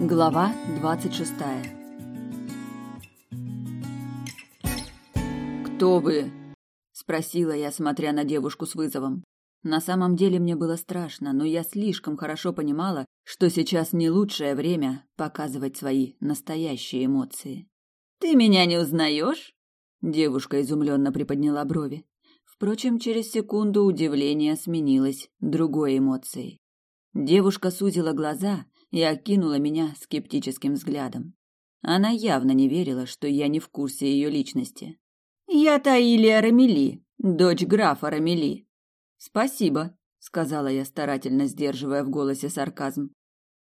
Глава двадцать шестая «Кто вы?» – спросила я, смотря на девушку с вызовом. На самом деле мне было страшно, но я слишком хорошо понимала, что сейчас не лучшее время показывать свои настоящие эмоции. «Ты меня не узнаешь?» Девушка изумленно приподняла брови. Впрочем, через секунду удивление сменилось другой эмоцией. Девушка сузила глаза и окинула меня скептическим взглядом. Она явно не верила, что я не в курсе ее личности. «Я Таилия Рамели, дочь графа Рамели». «Спасибо», — сказала я, старательно сдерживая в голосе сарказм.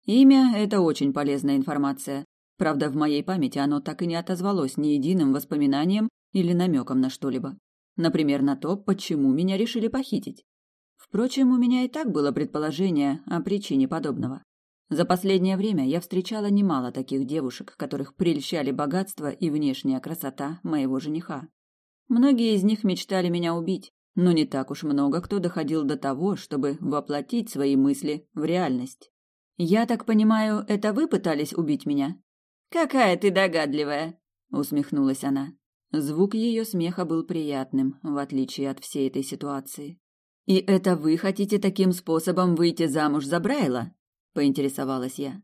«Имя — это очень полезная информация. Правда, в моей памяти оно так и не отозвалось ни единым воспоминанием или намеком на что-либо. Например, на то, почему меня решили похитить. Впрочем, у меня и так было предположение о причине подобного. За последнее время я встречала немало таких девушек, которых прельщали богатство и внешняя красота моего жениха. Многие из них мечтали меня убить, но не так уж много кто доходил до того, чтобы воплотить свои мысли в реальность. Я так понимаю, это вы пытались убить меня? Какая ты догадливая, усмехнулась она. Звук ее смеха был приятным, в отличие от всей этой ситуации. И это вы хотите таким способом выйти замуж за Брайла? Поинтересовалась я.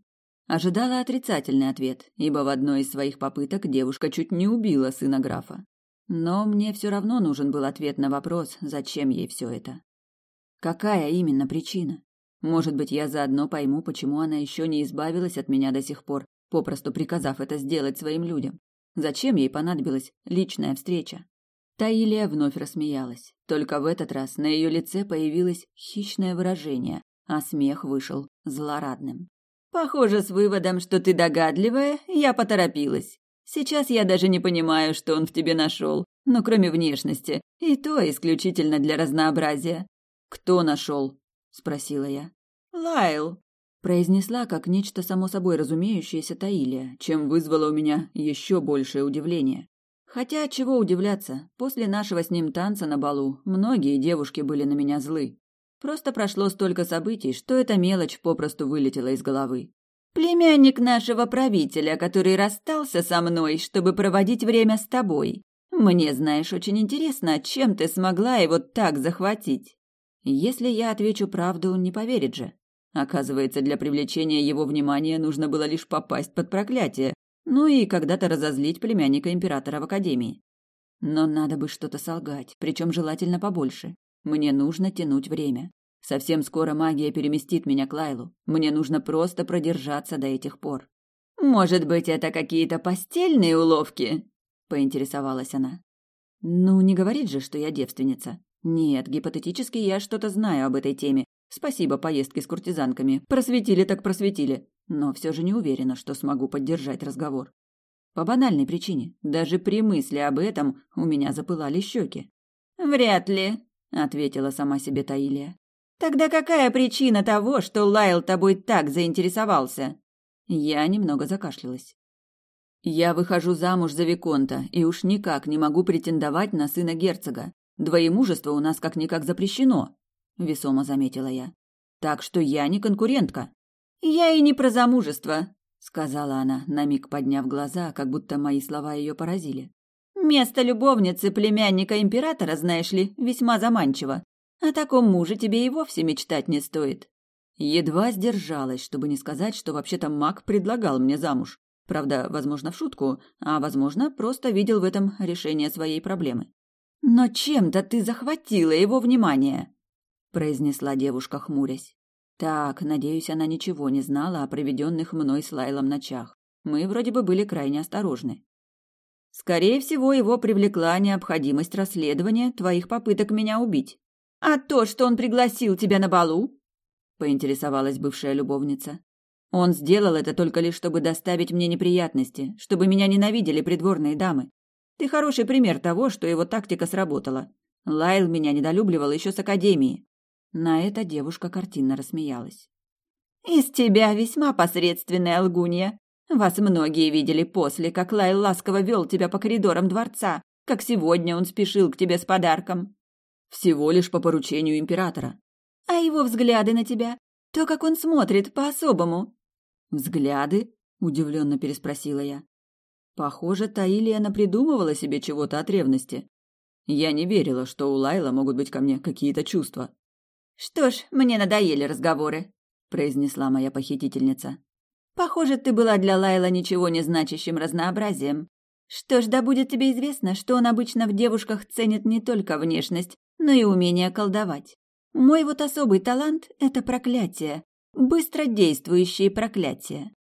Ожидала отрицательный ответ, ибо в одной из своих попыток девушка чуть не убила сына графа. Но мне все равно нужен был ответ на вопрос, зачем ей все это. Какая именно причина? Может быть, я заодно пойму, почему она еще не избавилась от меня до сих пор, попросту приказав это сделать своим людям. Зачем ей понадобилась личная встреча? Таилия вновь рассмеялась. Только в этот раз на ее лице появилось хищное выражение, а смех вышел злорадным. «Похоже, с выводом, что ты догадливая, я поторопилась. Сейчас я даже не понимаю, что он в тебе нашел, но кроме внешности, и то исключительно для разнообразия. Кто нашел? спросила я. Лайл, произнесла как нечто само собой разумеющееся Таилия, чем вызвало у меня еще большее удивление. Хотя чего удивляться, после нашего с ним танца на балу многие девушки были на меня злы. Просто прошло столько событий, что эта мелочь попросту вылетела из головы. Племянник нашего правителя, который расстался со мной, чтобы проводить время с тобой. Мне, знаешь, очень интересно, чем ты смогла его так захватить. Если я отвечу правду, он не поверит же. Оказывается, для привлечения его внимания нужно было лишь попасть под проклятие, ну и когда-то разозлить племянника императора в академии. Но надо бы что-то солгать, причем желательно побольше. Мне нужно тянуть время. Совсем скоро магия переместит меня к Лайлу. Мне нужно просто продержаться до этих пор. Может быть, это какие-то постельные уловки? поинтересовалась она. Ну, не говорит же, что я девственница. Нет, гипотетически я что-то знаю об этой теме. Спасибо поездке с куртизанками. Просветили так просветили. Но все же не уверена, что смогу поддержать разговор. По банальной причине. Даже при мысли об этом у меня запылали щеки. «Вряд ли», — ответила сама себе Таилия. Тогда какая причина того, что Лайл тобой так заинтересовался? Я немного закашлялась. Я выхожу замуж за виконта и уж никак не могу претендовать на сына герцога. Двоемужество у нас как-никак запрещено, весомо заметила я. Так что я не конкурентка. Я и не про замужество, сказала она, на миг подняв глаза, как будто мои слова ее поразили. Место любовницы племянника императора, знаешь ли, весьма заманчиво. О таком муже тебе и вовсе мечтать не стоит. Едва сдержалась, чтобы не сказать, что вообще-то маг предлагал мне замуж. Правда, возможно, в шутку, а возможно, просто видел в этом решение своей проблемы. Но чем-то ты захватила его внимание, произнесла девушка, хмурясь. Так, надеюсь, она ничего не знала о проведенных мной с Лайлом ночах. Мы вроде бы были крайне осторожны. Скорее всего, его привлекла необходимость расследования твоих попыток меня убить. «А то, что он пригласил тебя на балу?» — поинтересовалась бывшая любовница. «Он сделал это только лишь, чтобы доставить мне неприятности, чтобы меня ненавидели придворные дамы. Ты хороший пример того, что его тактика сработала. Лайл меня недолюбливал еще с академии». На это девушка картинно рассмеялась. «Из тебя весьма посредственная лгунья. Вас многие видели после, как Лайл ласково вел тебя по коридорам дворца, как сегодня он спешил к тебе с подарком. Всего лишь по поручению императора. А его взгляды на тебя? То, как он смотрит по-особому. Взгляды? удивленно переспросила я. Похоже, Таилия напридумывала себе чего-то от ревности. Я не верила, что у Лайла могут быть ко мне какие-то чувства. Что ж, мне надоели разговоры, произнесла моя похитительница. Похоже, ты была для Лайла ничего не значащим разнообразием. Что ж, да будет тебе известно, что он обычно в девушках ценит не только внешность, но и умение колдовать. Мой вот особый талант — это проклятие, быстродействующие проклятия.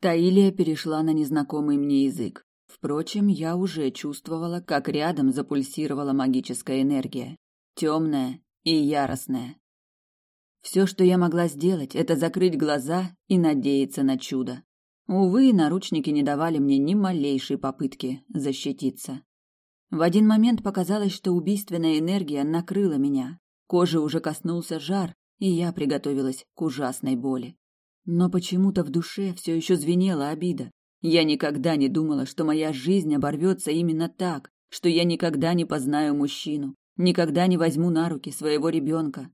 Таилия перешла на незнакомый мне язык. Впрочем, я уже чувствовала, как рядом запульсировала магическая энергия. Темная и яростная. Все, что я могла сделать, это закрыть глаза и надеяться на чудо. Увы, наручники не давали мне ни малейшей попытки защититься. В один момент показалось, что убийственная энергия накрыла меня. Кожи уже коснулся жар, и я приготовилась к ужасной боли. Но почему-то в душе все еще звенела обида. Я никогда не думала, что моя жизнь оборвется именно так, что я никогда не познаю мужчину, никогда не возьму на руки своего ребенка.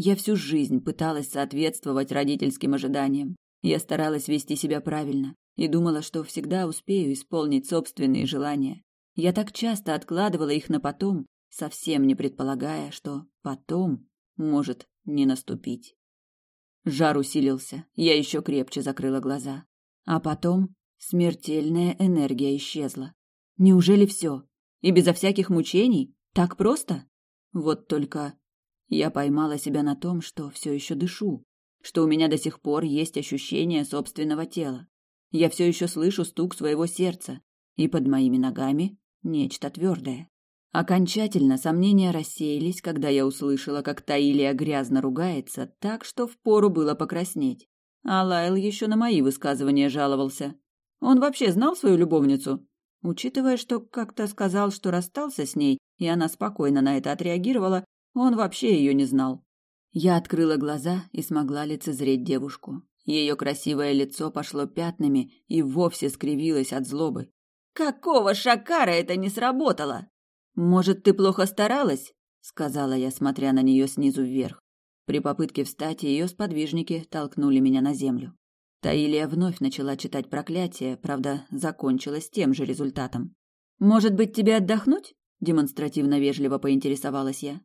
Я всю жизнь пыталась соответствовать родительским ожиданиям. Я старалась вести себя правильно и думала, что всегда успею исполнить собственные желания. Я так часто откладывала их на потом, совсем не предполагая, что потом может не наступить. Жар усилился, я еще крепче закрыла глаза. А потом смертельная энергия исчезла. Неужели все? И безо всяких мучений? Так просто? Вот только я поймала себя на том, что все еще дышу, что у меня до сих пор есть ощущение собственного тела. Я все еще слышу стук своего сердца, и под моими ногами нечто твердое. Окончательно сомнения рассеялись, когда я услышала, как Таилия грязно ругается, так что впору было покраснеть. А Лайл еще на мои высказывания жаловался. Он вообще знал свою любовницу? Учитывая, что как-то сказал, что расстался с ней, и она спокойно на это отреагировала, он вообще ее не знал. Я открыла глаза и смогла лицезреть девушку. Ее красивое лицо пошло пятнами и вовсе скривилось от злобы. «Какого шакара это не сработало?» «Может, ты плохо старалась?» — сказала я, смотря на нее снизу вверх. При попытке встать ее сподвижники толкнули меня на землю. Таилия вновь начала читать проклятие, правда, закончилась тем же результатом. «Может быть, тебе отдохнуть?» – демонстративно вежливо поинтересовалась я.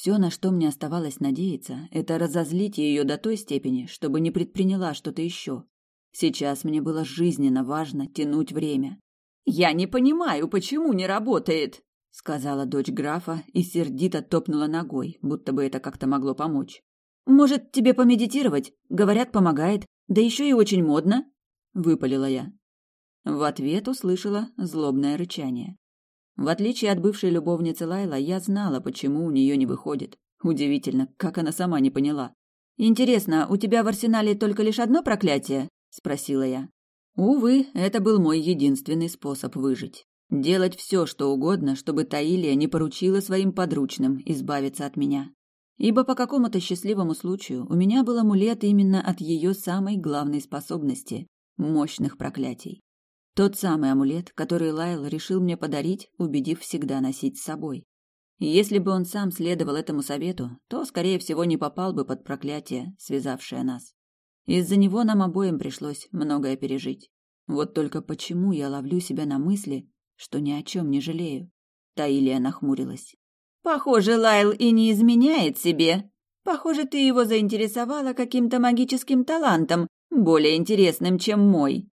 Все, на что мне оставалось надеяться, это разозлить ее до той степени, чтобы не предприняла что-то еще. Сейчас мне было жизненно важно тянуть время. «Я не понимаю, почему не работает?» сказала дочь графа и сердито топнула ногой, будто бы это как-то могло помочь. Может, тебе помедитировать? Говорят, помогает. Да еще и очень модно, выпалила я. В ответ услышала злобное рычание. В отличие от бывшей любовницы Лайла, я знала, почему у нее не выходит. Удивительно, как она сама не поняла. Интересно, у тебя в арсенале только лишь одно проклятие? спросила я. Увы, это был мой единственный способ выжить. Делать все, что угодно, чтобы Таилия не поручила своим подручным избавиться от меня. Ибо по какому-то счастливому случаю у меня был амулет именно от ее самой главной способности – мощных проклятий. Тот самый амулет, который Лайл решил мне подарить, убедив всегда носить с собой. Если бы он сам следовал этому совету, то, скорее всего, не попал бы под проклятие, связавшее нас. Из-за него нам обоим пришлось многое пережить. Вот только почему я ловлю себя на мысли, что ни о чем не жалею. Таилия нахмурилась. Похоже, Лайл и не изменяет себе. Похоже, ты его заинтересовала каким-то магическим талантом, более интересным, чем мой.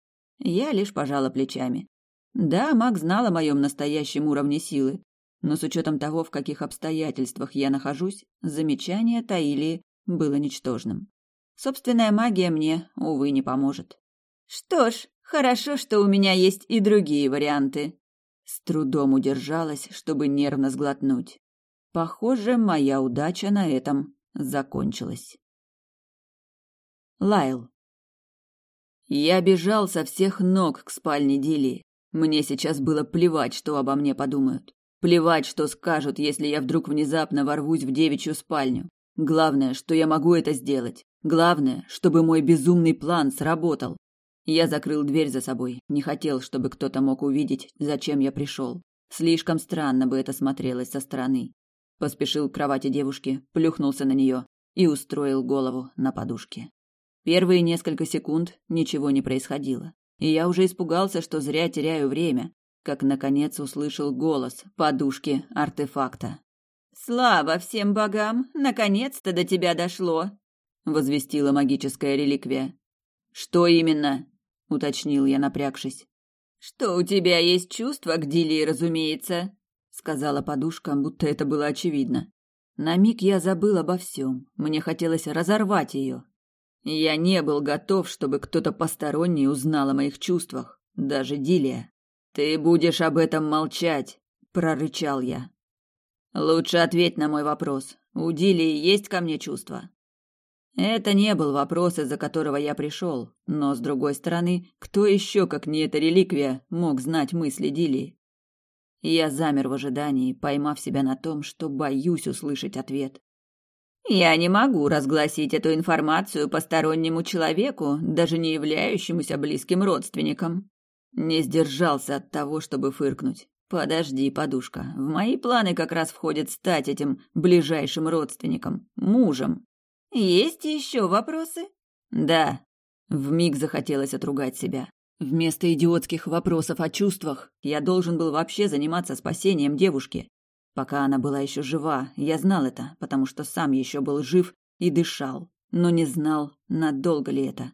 Я лишь пожала плечами. Да, маг знал о моем настоящем уровне силы, но с учетом того, в каких обстоятельствах я нахожусь, замечание Таилии было ничтожным. Собственная магия мне, увы, не поможет. Что ж, хорошо, что у меня есть и другие варианты. С трудом удержалась, чтобы нервно сглотнуть. Похоже, моя удача на этом закончилась. Лайл. Я бежал со всех ног к спальне Дили. Мне сейчас было плевать, что обо мне подумают. Плевать, что скажут, если я вдруг внезапно ворвусь в девичью спальню. Главное, что я могу это сделать. Главное, чтобы мой безумный план сработал. Я закрыл дверь за собой, не хотел, чтобы кто-то мог увидеть, зачем я пришел. Слишком странно бы это смотрелось со стороны. Поспешил к кровати девушки, плюхнулся на нее и устроил голову на подушке. Первые несколько секунд ничего не происходило, и я уже испугался, что зря теряю время, как наконец услышал голос подушки артефакта. Слава всем богам, наконец-то до тебя дошло, возвестила магическая реликвия. Что именно? уточнил я, напрягшись. Что у тебя есть чувство к Дилии, разумеется, сказала подушка, будто это было очевидно. На миг я забыл обо всем. Мне хотелось разорвать ее. Я не был готов, чтобы кто-то посторонний узнал о моих чувствах, даже Дилия. Ты будешь об этом молчать, прорычал я. Лучше ответь на мой вопрос. У Дилии есть ко мне чувства? Это не был вопрос, из-за которого я пришел, но, с другой стороны, кто еще, как не эта реликвия, мог знать мысли Дилии? Я замер в ожидании, поймав себя на том, что боюсь услышать ответ. Я не могу разгласить эту информацию постороннему человеку, даже не являющемуся близким родственником. Не сдержался от того, чтобы фыркнуть. Подожди, подушка. В мои планы как раз входит стать этим ближайшим родственником, мужем. Есть еще вопросы? Да. В миг захотелось отругать себя. Вместо идиотских вопросов о чувствах я должен был вообще заниматься спасением девушки. Пока она была еще жива, я знал это, потому что сам еще был жив и дышал, но не знал, надолго ли это.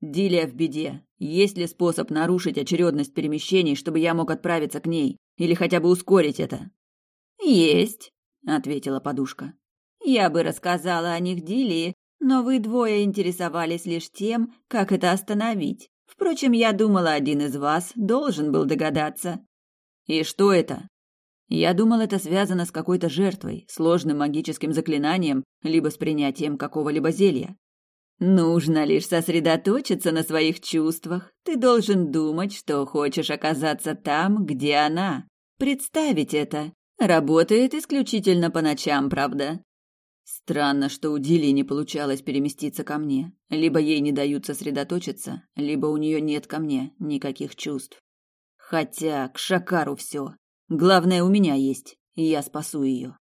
Дилия в беде. Есть ли способ нарушить очередность перемещений, чтобы я мог отправиться к ней? Или хотя бы ускорить это? Есть, ответила подушка. Я бы рассказала о них Дилии, но вы двое интересовались лишь тем, как это остановить. Впрочем, я думала, один из вас должен был догадаться. И что это? Я думал, это связано с какой-то жертвой, сложным магическим заклинанием, либо с принятием какого-либо зелья. Нужно лишь сосредоточиться на своих чувствах. Ты должен думать, что хочешь оказаться там, где она. Представить это. Работает исключительно по ночам, правда? Странно, что у Дилии не получалось переместиться ко мне. Либо ей не дают сосредоточиться, либо у нее нет ко мне никаких чувств. Хотя к Шакару все. Главное, у меня есть, и я спасу ее.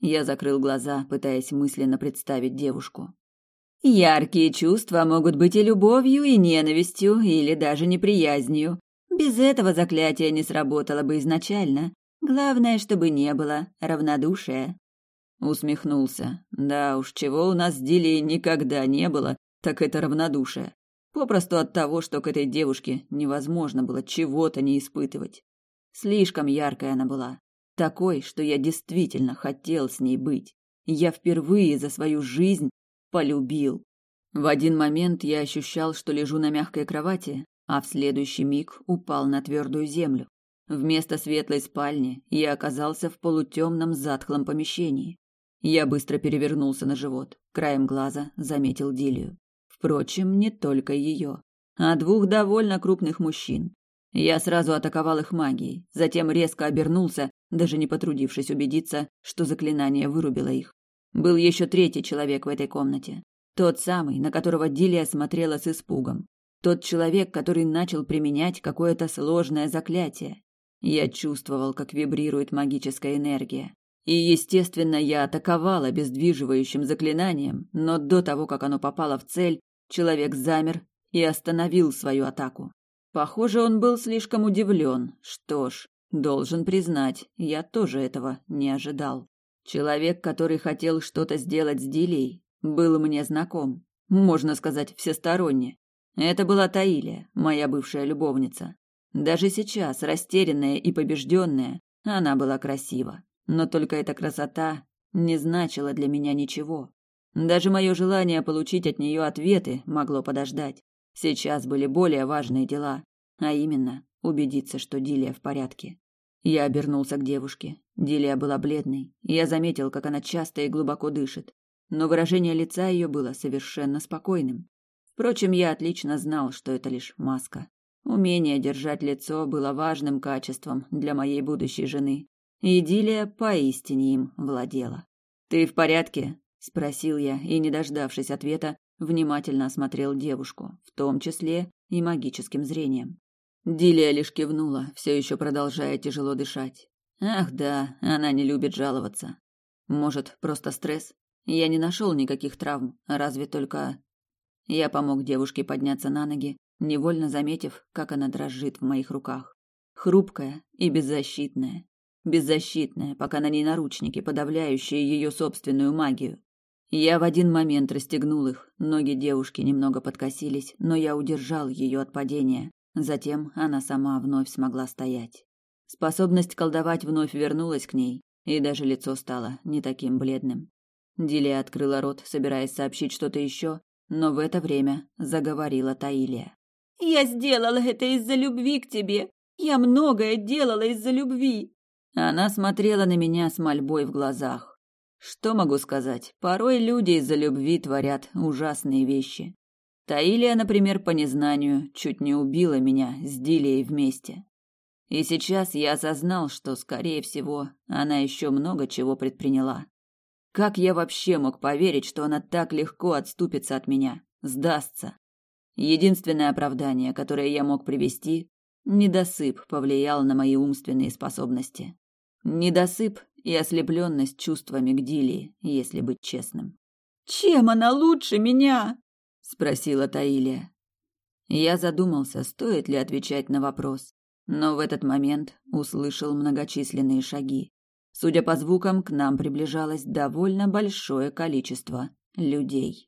Я закрыл глаза, пытаясь мысленно представить девушку. Яркие чувства могут быть и любовью, и ненавистью, или даже неприязнью. Без этого заклятие не сработало бы изначально. Главное, чтобы не было равнодушия. Усмехнулся. Да уж, чего у нас с Дилей никогда не было, так это равнодушие. Попросту от того, что к этой девушке невозможно было чего-то не испытывать. Слишком яркая она была. Такой, что я действительно хотел с ней быть. Я впервые за свою жизнь полюбил. В один момент я ощущал, что лежу на мягкой кровати, а в следующий миг упал на твердую землю. Вместо светлой спальни я оказался в полутемном затхлом помещении. Я быстро перевернулся на живот, краем глаза заметил Дилию. Впрочем, не только ее, а двух довольно крупных мужчин. Я сразу атаковал их магией, затем резко обернулся, даже не потрудившись убедиться, что заклинание вырубило их. Был еще третий человек в этой комнате. Тот самый, на которого Дилия смотрела с испугом. Тот человек, который начал применять какое-то сложное заклятие. Я чувствовал, как вибрирует магическая энергия. И, естественно, я атаковал обездвиживающим заклинанием, но до того, как оно попало в цель, человек замер и остановил свою атаку. Похоже, он был слишком удивлен. Что ж, должен признать, я тоже этого не ожидал. Человек, который хотел что-то сделать с Дилей, был мне знаком. Можно сказать, всесторонне. Это была Таилия, моя бывшая любовница. Даже сейчас, растерянная и побежденная, она была красива. Но только эта красота не значила для меня ничего. Даже мое желание получить от нее ответы могло подождать. Сейчас были более важные дела, а именно убедиться, что Дилия в порядке. Я обернулся к девушке. Дилия была бледной. Я заметил, как она часто и глубоко дышит, но выражение лица ее было совершенно спокойным. Впрочем, я отлично знал, что это лишь маска. Умение держать лицо было важным качеством для моей будущей жены, Идиллия поистине им владела. «Ты в порядке?» – спросил я, и, не дождавшись ответа, внимательно осмотрел девушку, в том числе и магическим зрением. Дилия лишь кивнула, все еще продолжая тяжело дышать. Ах да, она не любит жаловаться. Может, просто стресс? Я не нашел никаких травм, разве только... Я помог девушке подняться на ноги, невольно заметив, как она дрожит в моих руках. Хрупкая и беззащитная. Беззащитная, пока на ней наручники, подавляющие ее собственную магию. Я в один момент расстегнул их, ноги девушки немного подкосились, но я удержал ее от падения. Затем она сама вновь смогла стоять. Способность колдовать вновь вернулась к ней, и даже лицо стало не таким бледным. Дилия открыла рот, собираясь сообщить что-то еще, но в это время заговорила Таилия. «Я сделала это из-за любви к тебе. Я многое делала из-за любви». Она смотрела на меня с мольбой в глазах. Что могу сказать? Порой люди из-за любви творят ужасные вещи. Таилия, например, по незнанию, чуть не убила меня с Дилией вместе. И сейчас я осознал, что, скорее всего, она еще много чего предприняла. Как я вообще мог поверить, что она так легко отступится от меня, сдастся? Единственное оправдание, которое я мог привести, недосып повлиял на мои умственные способности. Недосып и ослепленность чувствами к Дилии, если быть честным. «Чем она лучше меня?» – спросила Таилия. Я задумался, стоит ли отвечать на вопрос, но в этот момент услышал многочисленные шаги. Судя по звукам, к нам приближалось довольно большое количество людей.